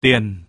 tiền.